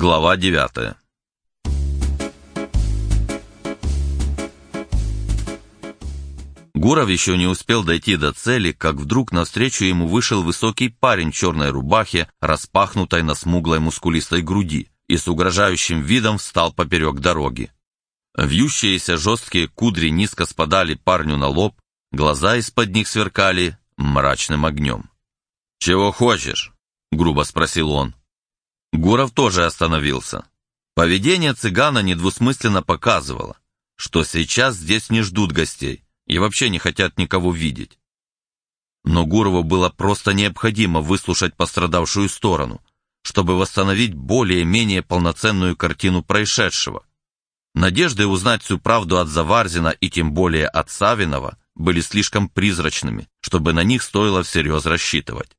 Глава девятая. Гуров еще не успел дойти до цели, как вдруг навстречу ему вышел высокий парень в черной рубахе, распахнутой на смуглой мускулистой груди, и с угрожающим видом встал поперек дороги. Вьющиеся жесткие кудри низко спадали парню на лоб, глаза из-под них сверкали мрачным огнем. «Чего хочешь?» — грубо спросил он. Гуров тоже остановился. Поведение цыгана недвусмысленно показывало, что сейчас здесь не ждут гостей и вообще не хотят никого видеть. Но Гурову было просто необходимо выслушать пострадавшую сторону, чтобы восстановить более-менее полноценную картину происшедшего. Надежды узнать всю правду от Заварзина и тем более от Савинова были слишком призрачными, чтобы на них стоило всерьез рассчитывать.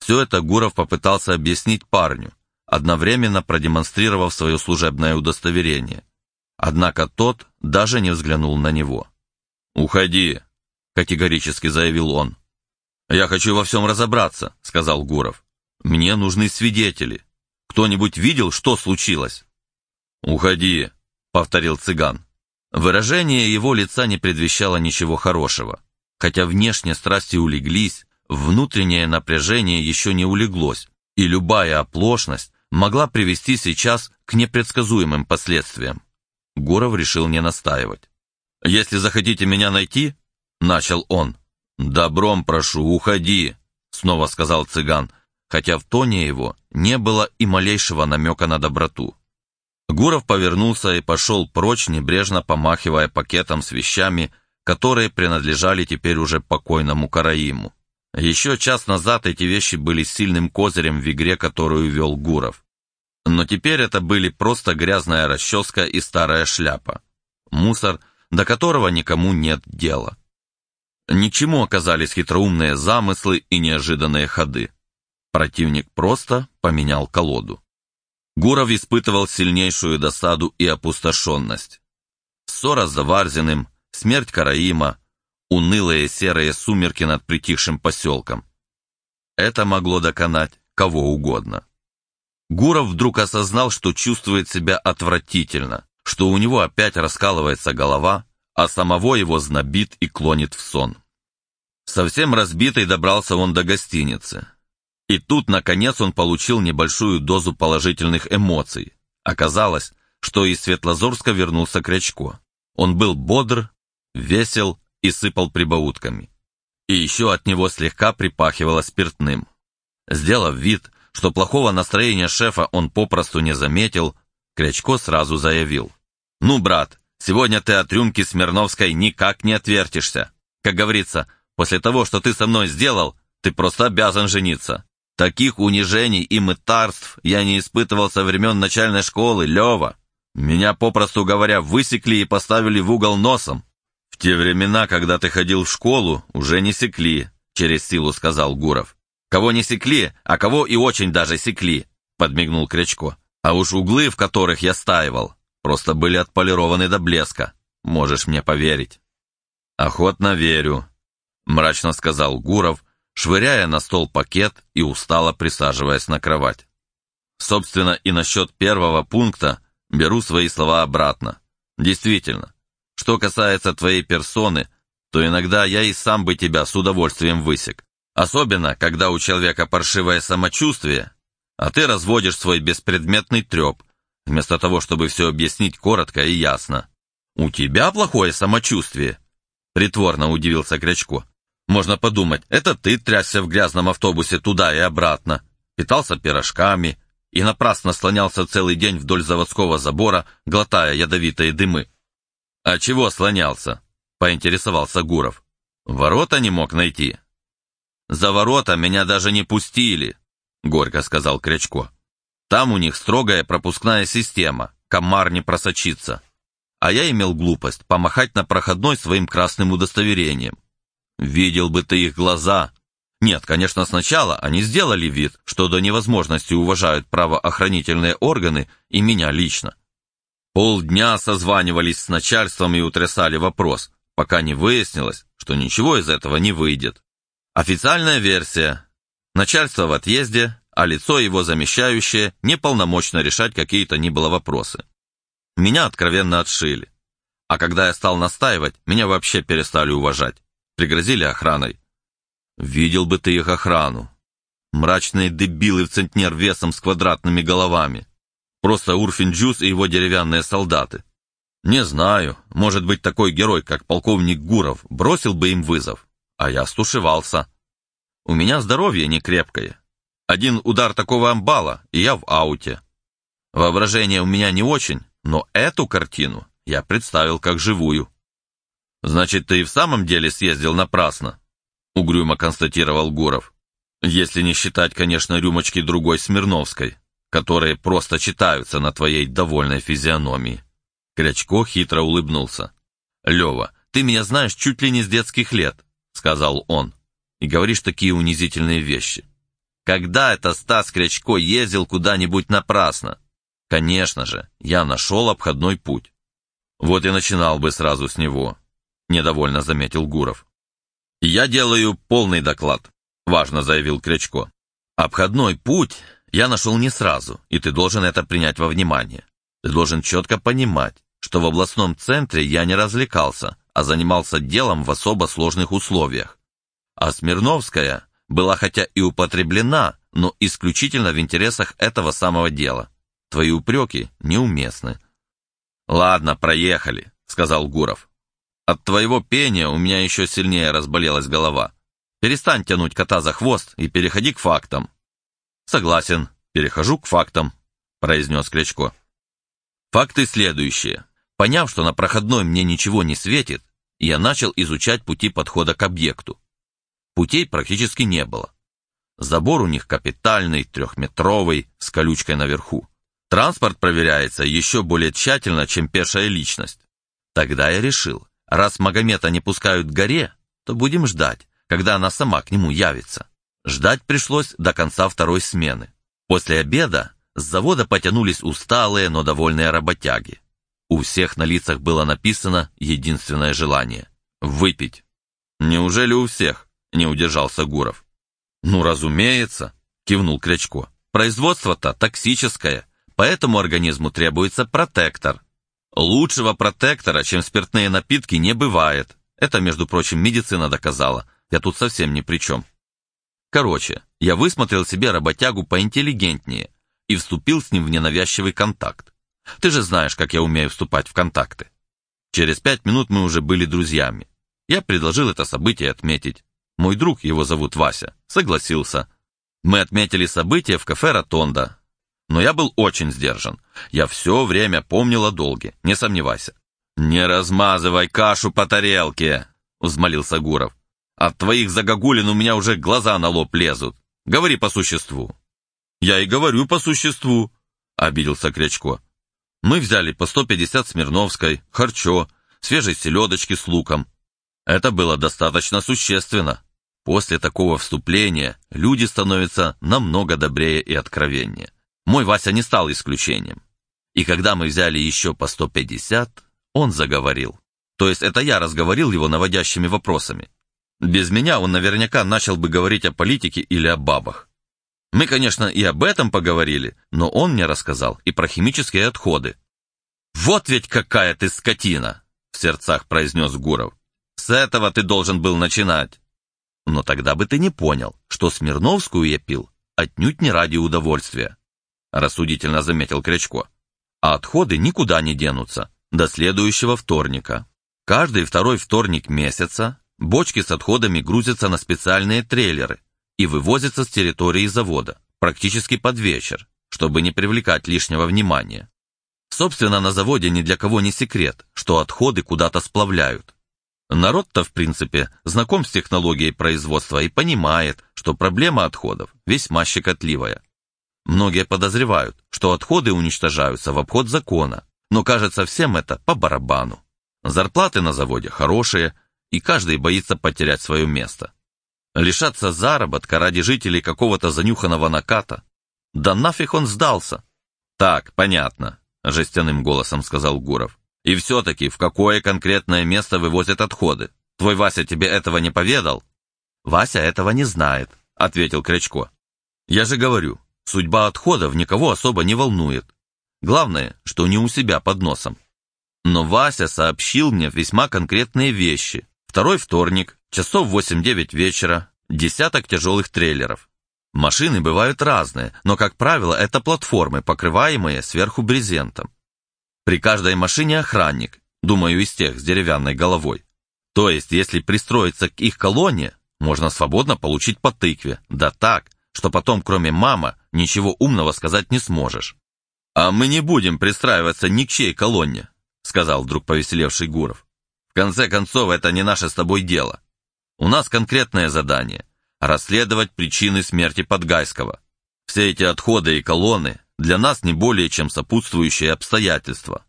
Все это Гуров попытался объяснить парню, одновременно продемонстрировав свое служебное удостоверение. Однако тот даже не взглянул на него. «Уходи», — категорически заявил он. «Я хочу во всем разобраться», — сказал Гуров. «Мне нужны свидетели. Кто-нибудь видел, что случилось?» «Уходи», — повторил цыган. Выражение его лица не предвещало ничего хорошего. Хотя внешне страсти улеглись, внутреннее напряжение еще не улеглось, и любая оплошность могла привести сейчас к непредсказуемым последствиям. Гуров решил не настаивать. «Если захотите меня найти», — начал он. «Добром прошу, уходи», — снова сказал цыган, хотя в тоне его не было и малейшего намека на доброту. Гуров повернулся и пошел прочь, небрежно помахивая пакетом с вещами, которые принадлежали теперь уже покойному Караиму. Еще час назад эти вещи были сильным козырем в игре, которую вел Гуров. Но теперь это были просто грязная расческа и старая шляпа. Мусор, до которого никому нет дела. Ничему оказались хитроумные замыслы и неожиданные ходы. Противник просто поменял колоду. Гуров испытывал сильнейшую досаду и опустошенность. Ссора с Заварзиным, смерть Караима, унылые серые сумерки над притихшим поселком. Это могло доконать кого угодно. Гуров вдруг осознал, что чувствует себя отвратительно, что у него опять раскалывается голова, а самого его знобит и клонит в сон. Совсем разбитый добрался он до гостиницы. И тут, наконец, он получил небольшую дозу положительных эмоций. Оказалось, что из Светлозорска вернулся Крячко. Он был бодр, весел и сыпал прибаутками. И еще от него слегка припахивало спиртным. Сделав вид, что плохого настроения шефа он попросту не заметил, Крячко сразу заявил. «Ну, брат, сегодня ты от рюмки Смирновской никак не отвертишься. Как говорится, после того, что ты со мной сделал, ты просто обязан жениться. Таких унижений и мытарств я не испытывал со времен начальной школы, Лева. Меня, попросту говоря, высекли и поставили в угол носом. «В те времена, когда ты ходил в школу, уже не секли», — через силу сказал Гуров. «Кого не секли, а кого и очень даже секли», — подмигнул Крячко. «А уж углы, в которых я стаивал, просто были отполированы до блеска. Можешь мне поверить». «Охотно верю», — мрачно сказал Гуров, швыряя на стол пакет и устало присаживаясь на кровать. Собственно, и насчет первого пункта беру свои слова обратно. Действительно, что касается твоей персоны, то иногда я и сам бы тебя с удовольствием высек. Особенно, когда у человека паршивое самочувствие, а ты разводишь свой беспредметный треп, вместо того, чтобы все объяснить коротко и ясно. «У тебя плохое самочувствие?» Притворно удивился Крячко. «Можно подумать, это ты трясся в грязном автобусе туда и обратно, питался пирожками и напрасно слонялся целый день вдоль заводского забора, глотая ядовитые дымы. «А чего слонялся?» — поинтересовался Гуров. «Ворота не мог найти». «За ворота меня даже не пустили», — горько сказал Крячко. «Там у них строгая пропускная система, комар не просочится. А я имел глупость помахать на проходной своим красным удостоверением. Видел бы ты их глаза. Нет, конечно, сначала они сделали вид, что до невозможности уважают правоохранительные органы и меня лично. Полдня созванивались с начальством и утрясали вопрос, пока не выяснилось, что ничего из этого не выйдет. Официальная версия. Начальство в отъезде, а лицо его замещающее неполномочно решать какие-то ни было вопросы. Меня откровенно отшили. А когда я стал настаивать, меня вообще перестали уважать. Пригрозили охраной. Видел бы ты их охрану. Мрачные дебилы в центнер весом с квадратными головами. Просто Урфинджус и его деревянные солдаты. Не знаю, может быть, такой герой, как полковник Гуров, бросил бы им вызов. А я стушевался. У меня здоровье не крепкое. Один удар такого амбала, и я в ауте. Воображение у меня не очень, но эту картину я представил как живую. «Значит, ты и в самом деле съездил напрасно», — угрюмо констатировал Гуров. «Если не считать, конечно, рюмочки другой Смирновской, которые просто читаются на твоей довольной физиономии». Крячко хитро улыбнулся. «Лева, ты меня знаешь чуть ли не с детских лет», — сказал он, «и говоришь такие унизительные вещи. Когда это Стас Крячко ездил куда-нибудь напрасно? Конечно же, я нашел обходной путь. Вот и начинал бы сразу с него, недовольно заметил Гуров. Я делаю полный доклад, важно заявил Крячко. Обходной путь я нашел не сразу, и ты должен это принять во внимание. Ты должен четко понимать, что в областном центре я не развлекался, а занимался делом в особо сложных условиях. А Смирновская была хотя и употреблена, но исключительно в интересах этого самого дела. Твои упреки неуместны». «Ладно, проехали», — сказал Гуров. «От твоего пения у меня еще сильнее разболелась голова. Перестань тянуть кота за хвост и переходи к фактам». «Согласен, перехожу к фактам», — произнес Крячко. «Факты следующие. Поняв, что на проходной мне ничего не светит, я начал изучать пути подхода к объекту. Путей практически не было. Забор у них капитальный, трехметровый, с колючкой наверху. Транспорт проверяется еще более тщательно, чем пешая личность. Тогда я решил, раз Магомета не пускают к горе, то будем ждать, когда она сама к нему явится. Ждать пришлось до конца второй смены. После обеда с завода потянулись усталые, но довольные работяги. У всех на лицах было написано единственное желание – выпить. «Неужели у всех?» – не удержался Гуров. «Ну, разумеется», – кивнул Крячко. «Производство-то токсическое, поэтому организму требуется протектор. Лучшего протектора, чем спиртные напитки, не бывает. Это, между прочим, медицина доказала. Я тут совсем ни при чем. Короче, я высмотрел себе работягу поинтеллигентнее и вступил с ним в ненавязчивый контакт. Ты же знаешь, как я умею вступать в контакты. Через пять минут мы уже были друзьями. Я предложил это событие отметить. Мой друг, его зовут Вася, согласился. Мы отметили событие в кафе «Ротонда», но я был очень сдержан. Я все время помнил о долге, не сомневайся. «Не размазывай кашу по тарелке!» — взмолился Гуров. «От твоих загогулин у меня уже глаза на лоб лезут. Говори по существу». «Я и говорю по существу», — обиделся Крячко. «Мы взяли по 150 Смирновской, харчо, свежей селедочки с луком. Это было достаточно существенно. После такого вступления люди становятся намного добрее и откровеннее. Мой Вася не стал исключением. И когда мы взяли еще по 150, он заговорил. То есть это я разговорил его наводящими вопросами. Без меня он наверняка начал бы говорить о политике или о бабах. Мы, конечно, и об этом поговорили, но он мне рассказал и про химические отходы. «Вот ведь какая ты скотина!» — в сердцах произнес Гуров. «С этого ты должен был начинать». Но тогда бы ты не понял, что Смирновскую я пил отнюдь не ради удовольствия рассудительно заметил Крячко. А отходы никуда не денутся до следующего вторника. Каждый второй вторник месяца бочки с отходами грузятся на специальные трейлеры и вывозятся с территории завода практически под вечер, чтобы не привлекать лишнего внимания. Собственно, на заводе ни для кого не секрет, что отходы куда-то сплавляют. Народ-то, в принципе, знаком с технологией производства и понимает, что проблема отходов весьма щекотливая. Многие подозревают, что отходы уничтожаются в обход закона, но кажется всем это по барабану. Зарплаты на заводе хорошие, и каждый боится потерять свое место. Лишаться заработка ради жителей какого-то занюханного наката? Да нафиг он сдался? Так, понятно, жестяным голосом сказал Гуров. И все-таки в какое конкретное место вывозят отходы? Твой Вася тебе этого не поведал? Вася этого не знает, ответил Крячко. Я же говорю, Судьба отходов никого особо не волнует. Главное, что не у себя под носом. Но Вася сообщил мне весьма конкретные вещи. Второй вторник, часов 8-9 вечера, десяток тяжелых трейлеров. Машины бывают разные, но, как правило, это платформы, покрываемые сверху брезентом. При каждой машине охранник, думаю, из тех с деревянной головой. То есть, если пристроиться к их колонне, можно свободно получить по тыкве, да так, что потом, кроме мама, ничего умного сказать не сможешь. «А мы не будем пристраиваться ни к чьей колонне», сказал вдруг повеселевший Гуров. «В конце концов, это не наше с тобой дело. У нас конкретное задание – расследовать причины смерти Подгайского. Все эти отходы и колонны для нас не более чем сопутствующие обстоятельства.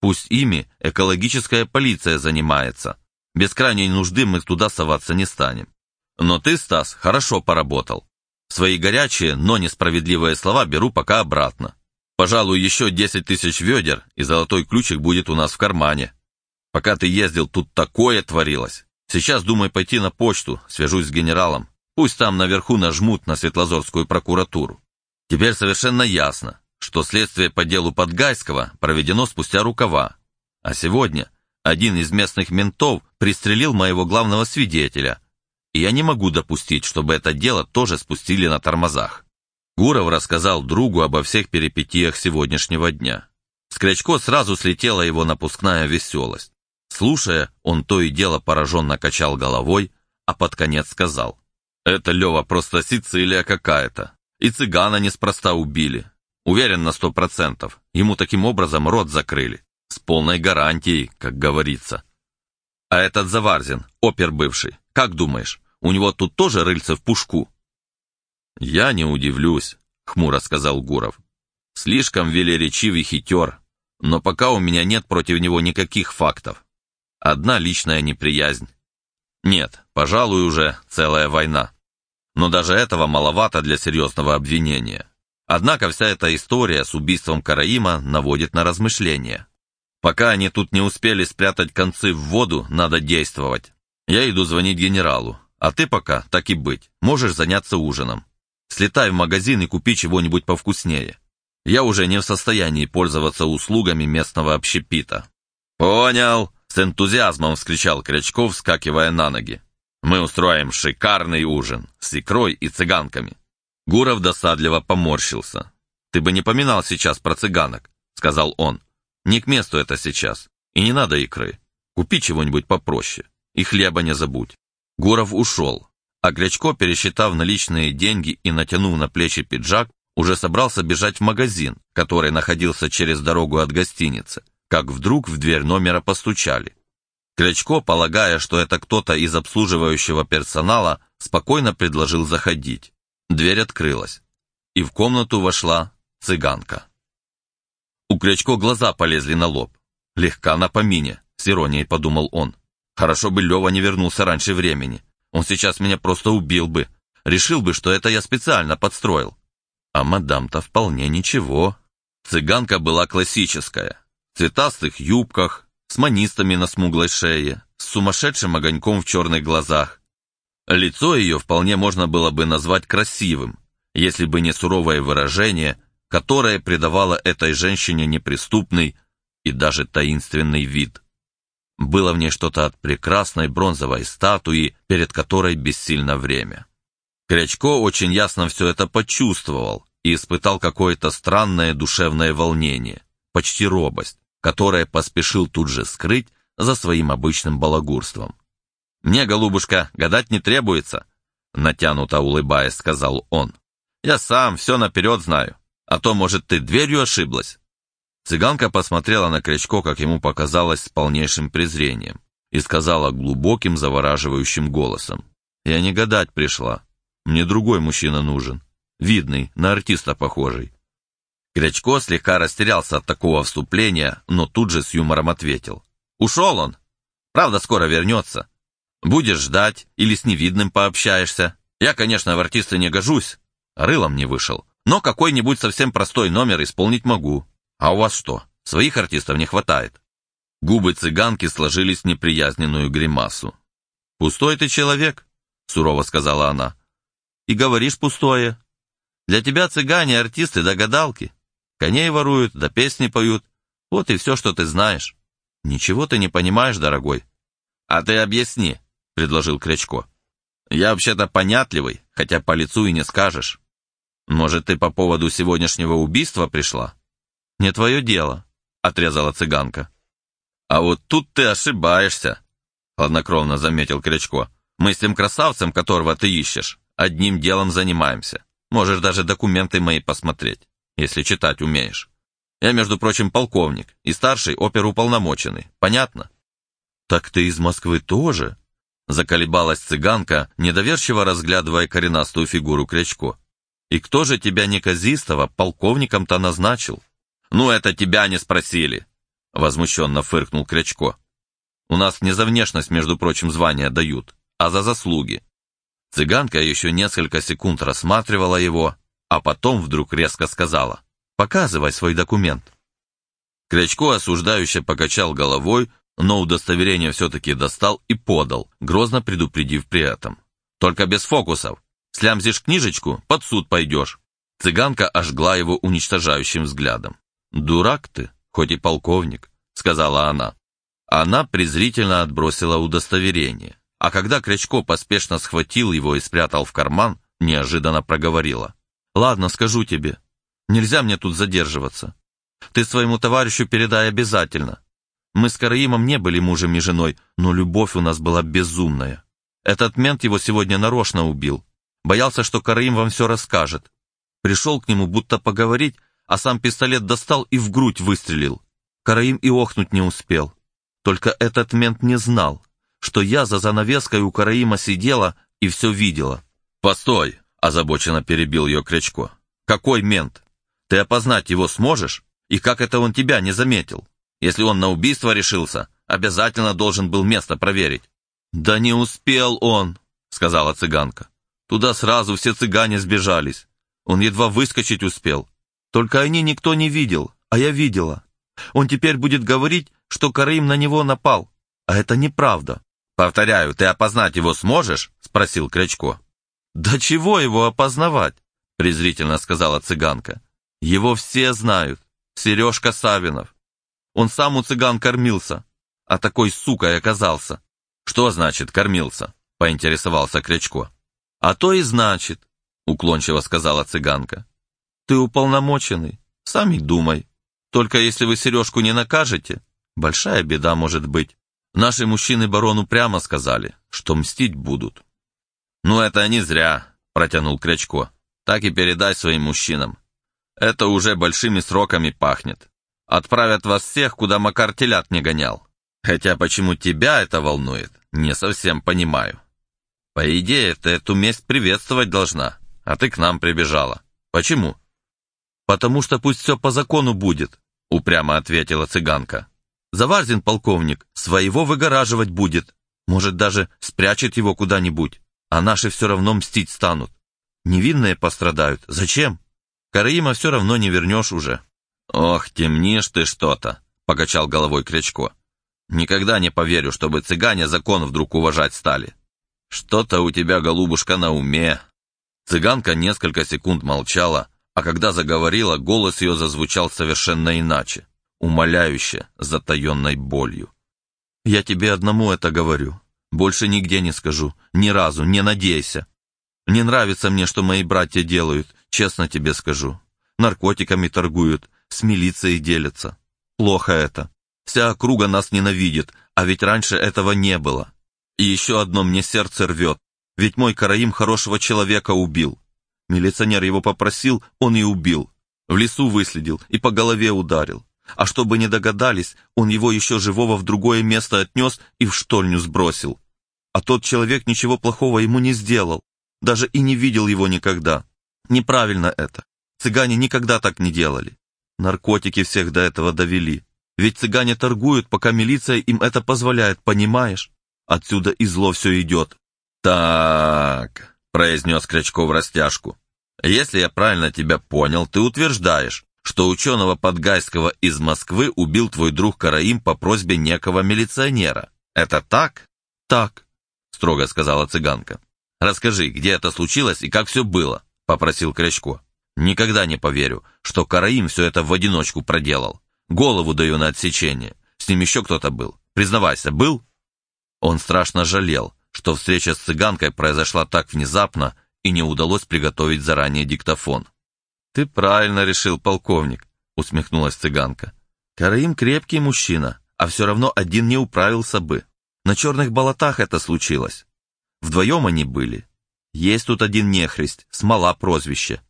Пусть ими экологическая полиция занимается. Без крайней нужды мы туда соваться не станем. Но ты, Стас, хорошо поработал. Свои горячие, но несправедливые слова беру пока обратно. Пожалуй, еще 10 тысяч ведер, и золотой ключик будет у нас в кармане. Пока ты ездил, тут такое творилось. Сейчас думаю пойти на почту, свяжусь с генералом. Пусть там наверху нажмут на Светлозорскую прокуратуру. Теперь совершенно ясно, что следствие по делу Подгайского проведено спустя рукава. А сегодня один из местных ментов пристрелил моего главного свидетеля, и я не могу допустить, чтобы это дело тоже спустили на тормозах. Гуров рассказал другу обо всех перипетиях сегодняшнего дня. С Крячко сразу слетела его напускная веселость. Слушая, он то и дело пораженно качал головой, а под конец сказал. «Это, Лева, просто Сицилия какая-то. И цыгана неспроста убили. Уверен на сто процентов. Ему таким образом рот закрыли. С полной гарантией, как говорится. А этот Заварзин, опер бывший, как думаешь, у него тут тоже рыльце в пушку?» «Я не удивлюсь», — хмуро сказал Гуров. «Слишком велеречивый хитер, но пока у меня нет против него никаких фактов. Одна личная неприязнь. Нет, пожалуй, уже целая война. Но даже этого маловато для серьезного обвинения. Однако вся эта история с убийством Караима наводит на размышления. Пока они тут не успели спрятать концы в воду, надо действовать. Я иду звонить генералу, а ты пока, так и быть, можешь заняться ужином. Слетай в магазин и купи чего-нибудь повкуснее. Я уже не в состоянии пользоваться услугами местного общепита». «Понял!» С энтузиазмом вскричал Крячков, вскакивая на ноги. «Мы устроим шикарный ужин с икрой и цыганками». Гуров досадливо поморщился. «Ты бы не поминал сейчас про цыганок», — сказал он. «Не к месту это сейчас. И не надо икры. Купи чего-нибудь попроще. И хлеба не забудь». Гуров ушел, а Крячко, пересчитав наличные деньги и натянув на плечи пиджак, уже собрался бежать в магазин, который находился через дорогу от гостиницы как вдруг в дверь номера постучали. Клячко, полагая, что это кто-то из обслуживающего персонала, спокойно предложил заходить. Дверь открылась, и в комнату вошла цыганка. У Клячко глаза полезли на лоб. «Легка на помине», — с иронией подумал он. «Хорошо бы Лева не вернулся раньше времени. Он сейчас меня просто убил бы. Решил бы, что это я специально подстроил. А мадам-то вполне ничего. Цыганка была классическая, цветастых юбках, с манистами на смуглой шее, с сумасшедшим огоньком в черных глазах. Лицо ее вполне можно было бы назвать красивым, если бы не суровое выражение, которое придавало этой женщине неприступный и даже таинственный вид. Было в ней что-то от прекрасной бронзовой статуи, перед которой бессильно время. Крячко очень ясно все это почувствовал и испытал какое-то странное душевное волнение, почти робость которое поспешил тут же скрыть за своим обычным балагурством. «Мне, голубушка, гадать не требуется», — натянуто улыбаясь, сказал он. «Я сам все наперед знаю, а то, может, ты дверью ошиблась?» Цыганка посмотрела на Крячко, как ему показалось, с полнейшим презрением, и сказала глубоким, завораживающим голосом. «Я не гадать пришла. Мне другой мужчина нужен. Видный, на артиста похожий. Крячко слегка растерялся от такого вступления, но тут же с юмором ответил. «Ушел он. Правда, скоро вернется. Будешь ждать или с невидным пообщаешься. Я, конечно, в артисты не гожусь, рылом не вышел, но какой-нибудь совсем простой номер исполнить могу. А у вас что, своих артистов не хватает?» Губы цыганки сложились в неприязненную гримасу. «Пустой ты человек», — сурово сказала она. «И говоришь пустое. Для тебя цыгане, артисты да. Коней воруют, да песни поют. Вот и все, что ты знаешь. Ничего ты не понимаешь, дорогой. А ты объясни, предложил Крячко. Я вообще-то понятливый, хотя по лицу и не скажешь. Может, ты по поводу сегодняшнего убийства пришла? Не твое дело, отрезала цыганка. А вот тут ты ошибаешься, хладнокровно заметил Крячко. Мы с тем красавцем, которого ты ищешь, одним делом занимаемся. Можешь даже документы мои посмотреть, если читать умеешь. Я, между прочим, полковник и старший оперуполномоченный. Понятно? Так ты из Москвы тоже? Заколебалась цыганка, недоверчиво разглядывая коренастую фигуру Крячко. «И кто же тебя неказистого полковником-то назначил?» «Ну, это тебя не спросили!» Возмущенно фыркнул Крячко. «У нас не за внешность, между прочим, звания дают, а за заслуги». Цыганка еще несколько секунд рассматривала его, а потом вдруг резко сказала «Показывай свой документ». Крячко осуждающе покачал головой, но удостоверение все-таки достал и подал, грозно предупредив при этом. «Только без фокусов. Слямзишь книжечку, под суд пойдешь». Цыганка ожгла его уничтожающим взглядом. «Дурак ты, хоть и полковник», — сказала она. Она презрительно отбросила удостоверение, а когда Крячко поспешно схватил его и спрятал в карман, неожиданно проговорила. «Ладно, скажу тебе. Нельзя мне тут задерживаться. Ты своему товарищу передай обязательно. Мы с Караимом не были мужем и женой, но любовь у нас была безумная. Этот мент его сегодня нарочно убил. Боялся, что Караим вам все расскажет. Пришел к нему будто поговорить, а сам пистолет достал и в грудь выстрелил. Караим и охнуть не успел. Только этот мент не знал, что я за занавеской у Караима сидела и все видела. «Постой!» – озабоченно перебил ее Крячко. «Какой мент? Ты опознать его сможешь? И как это он тебя не заметил?» Если он на убийство решился, обязательно должен был место проверить». «Да не успел он», — сказала цыганка. «Туда сразу все цыгане сбежались. Он едва выскочить успел. Только они никто не видел, а я видела. Он теперь будет говорить, что Караим на него напал. А это неправда». «Повторяю, ты опознать его сможешь?» — спросил Крячко. «Да чего его опознавать?» — презрительно сказала цыганка. «Его все знают. Сережка Савинов. Он сам у цыган кормился, а такой сукой оказался. Что значит кормился? Поинтересовался Крячко. А то и значит, уклончиво сказала цыганка. Ты уполномоченный, сами думай. Только если вы сережку не накажете, большая беда может быть. Наши мужчины барону прямо сказали, что мстить будут. Ну это не зря, протянул Крячко. Так и передай своим мужчинам. Это уже большими сроками пахнет. Отправят вас всех, куда Макар телят не гонял. Хотя почему тебя это волнует, не совсем понимаю. По идее, ты эту месть приветствовать должна, а ты к нам прибежала. Почему? Потому что пусть все по закону будет, упрямо ответила цыганка. Заварзин, полковник, своего выгораживать будет. Может, даже спрячет его куда-нибудь, а наши все равно мстить станут. Невинные пострадают. Зачем? Караима все равно не вернешь уже. «Ох, темнишь ты что-то», — покачал головой Крячко. «Никогда не поверю, чтобы цыгане закон вдруг уважать стали. Что-то у тебя, голубушка, на уме». Цыганка несколько секунд молчала, а когда заговорила, голос ее зазвучал совершенно иначе, умоляюще, затаенной болью. «Я тебе одному это говорю. Больше нигде не скажу. Ни разу, не надейся. Не нравится мне, что мои братья делают, честно тебе скажу. Наркотиками торгуют, с милицией делятся. Плохо это. Вся округа нас ненавидит, а ведь раньше этого не было. И еще одно мне сердце рвет, ведь мой Караим хорошего человека убил. Милиционер его попросил, он и убил. В лесу выследил и по голове ударил. А чтобы не догадались, он его еще живого в другое место отнес и в штольню сбросил. А тот человек ничего плохого ему не сделал, даже и не видел его никогда. Неправильно это. Цыгане никогда так не делали. Наркотики всех до этого довели. Ведь цыгане торгуют, пока милиция им это позволяет, понимаешь? Отсюда и зло все идет. «Так», — произнес Крячков в растяжку, «если я правильно тебя понял, ты утверждаешь, что ученого Подгайского из Москвы убил твой друг Караим по просьбе некого милиционера. Это так?» «Так», — строго сказала цыганка. «Расскажи, где это случилось и как все было?» — попросил Крячко. Никогда не поверю, что Караим все это в одиночку проделал. Голову даю на отсечение. С ним еще кто-то был. Признавайся, был?» Он страшно жалел, что встреча с цыганкой произошла так внезапно и не удалось приготовить заранее диктофон. «Ты правильно решил, полковник», — усмехнулась цыганка. «Караим крепкий мужчина, а все равно один не управился бы. На черных болотах это случилось. Вдвоем они были. Есть тут один нехрист, смола прозвище.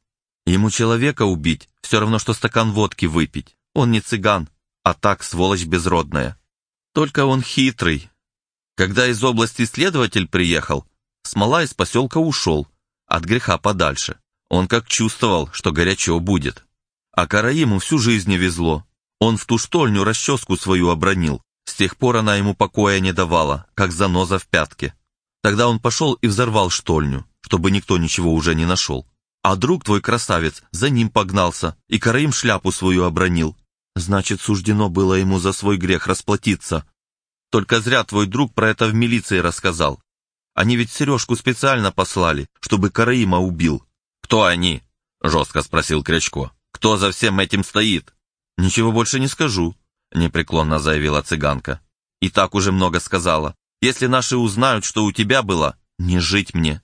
Ему человека убить, все равно, что стакан водки выпить. Он не цыган, а так сволочь безродная. Только он хитрый. Когда из области следователь приехал, смола из поселка ушел, от греха подальше. Он как чувствовал, что горячо будет. А Караиму всю жизнь не везло. Он в ту штольню расческу свою обронил. С тех пор она ему покоя не давала, как заноза в пятке. Тогда он пошел и взорвал штольню, чтобы никто ничего уже не нашел. А друг твой красавец за ним погнался, и Караим шляпу свою обронил. Значит, суждено было ему за свой грех расплатиться. Только зря твой друг про это в милиции рассказал. Они ведь Сережку специально послали, чтобы Караима убил. «Кто они?» — жестко спросил Крячко. «Кто за всем этим стоит?» «Ничего больше не скажу», — непреклонно заявила цыганка. «И так уже много сказала. Если наши узнают, что у тебя было, не жить мне.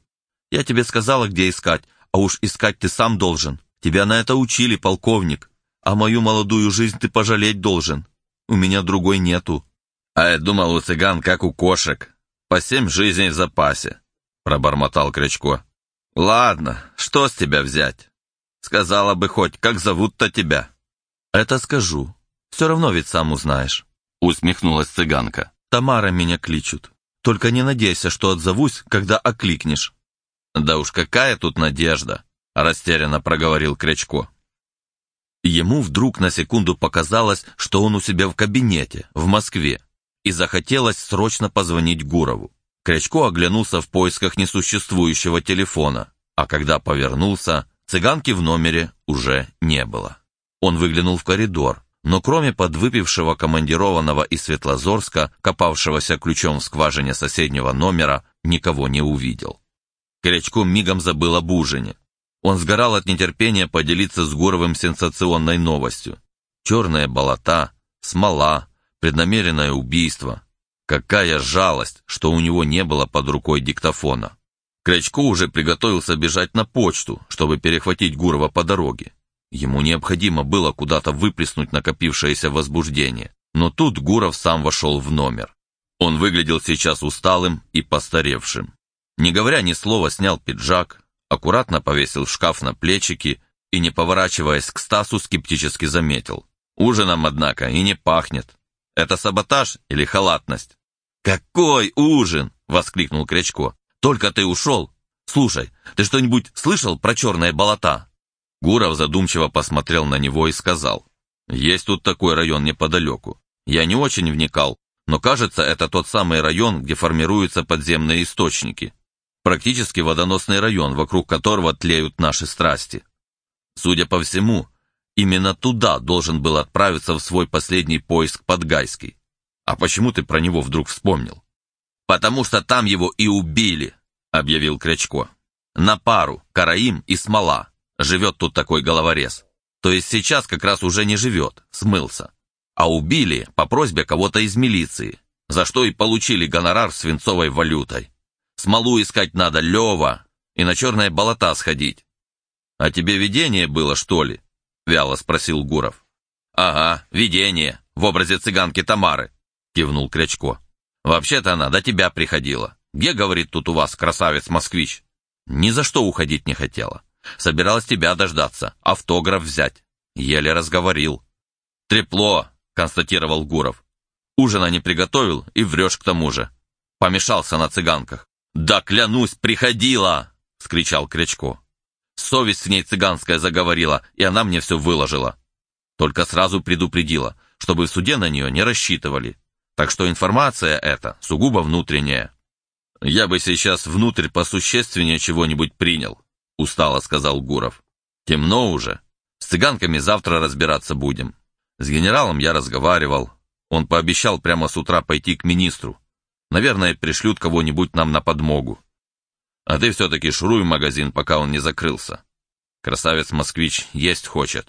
Я тебе сказала, где искать, а уж искать ты сам должен. Тебя на это учили, полковник. А мою молодую жизнь ты пожалеть должен. У меня другой нету». «А я думал, у цыган, как у кошек. По семь жизней в запасе», — пробормотал Крячко. «Ладно, что с тебя взять? Сказала бы хоть, как зовут-то тебя?» «Это скажу. Все равно ведь сам узнаешь», — усмехнулась цыганка. «Тамара меня кличут. Только не надейся, что отзовусь, когда окликнешь». «Да уж какая тут надежда!» — растерянно проговорил Крячко. Ему вдруг на секунду показалось, что он у себя в кабинете, в Москве, и захотелось срочно позвонить Гурову. Крячко оглянулся в поисках несуществующего телефона, а когда повернулся, цыганки в номере уже не было. Он выглянул в коридор, но кроме подвыпившего командированного из Светлозорска, копавшегося ключом в скважине соседнего номера, никого не увидел. Крячко мигом забыл об ужине. Он сгорал от нетерпения поделиться с Гуровым сенсационной новостью. Черные болота, смола, преднамеренное убийство. Какая жалость, что у него не было под рукой диктофона. Крячко уже приготовился бежать на почту, чтобы перехватить Гурова по дороге. Ему необходимо было куда-то выплеснуть накопившееся возбуждение. Но тут Гуров сам вошел в номер. Он выглядел сейчас усталым и постаревшим. Не говоря ни слова, снял пиджак, аккуратно повесил в шкаф на плечики и, не поворачиваясь к Стасу, скептически заметил. Ужином, однако, и не пахнет. Это саботаж или халатность? «Какой ужин!» — воскликнул Крячко. «Только ты ушел. Слушай, ты что-нибудь слышал про черные болота?» Гуров задумчиво посмотрел на него и сказал. «Есть тут такой район неподалеку. Я не очень вникал, но кажется, это тот самый район, где формируются подземные источники. Практически водоносный район, вокруг которого тлеют наши страсти. Судя по всему, именно туда должен был отправиться в свой последний поиск Подгайский. А почему ты про него вдруг вспомнил? «Потому что там его и убили», — объявил Крячко. «На пару, Караим и Смола. Живет тут такой головорез. То есть сейчас как раз уже не живет, смылся. А убили по просьбе кого-то из милиции, за что и получили гонорар свинцовой валютой. Смолу искать надо, Лева, и на черные болота сходить. «А тебе видение было, что ли?» — вяло спросил Гуров. «Ага, видение, в образе цыганки Тамары», — кивнул Крячко. «Вообще-то она до тебя приходила. Где, говорит, тут у вас красавец-москвич?» «Ни за что уходить не хотела. Собиралась тебя дождаться, автограф взять. Еле разговорил». «Трепло», — констатировал Гуров. «Ужина не приготовил и врешь к тому же. Помешался на цыганках». «Да клянусь, приходила!» — скричал Крячко. Совесть в ней цыганская заговорила, и она мне все выложила. Только сразу предупредила, чтобы в суде на нее не рассчитывали. Так что информация эта сугубо внутренняя. «Я бы сейчас внутрь посущественнее чего-нибудь принял», — устало сказал Гуров. «Темно уже. С цыганками завтра разбираться будем. С генералом я разговаривал. Он пообещал прямо с утра пойти к министру. Наверное, пришлют кого-нибудь нам на подмогу. А ты все-таки шуруй магазин, пока он не закрылся. Красавец-москвич есть хочет.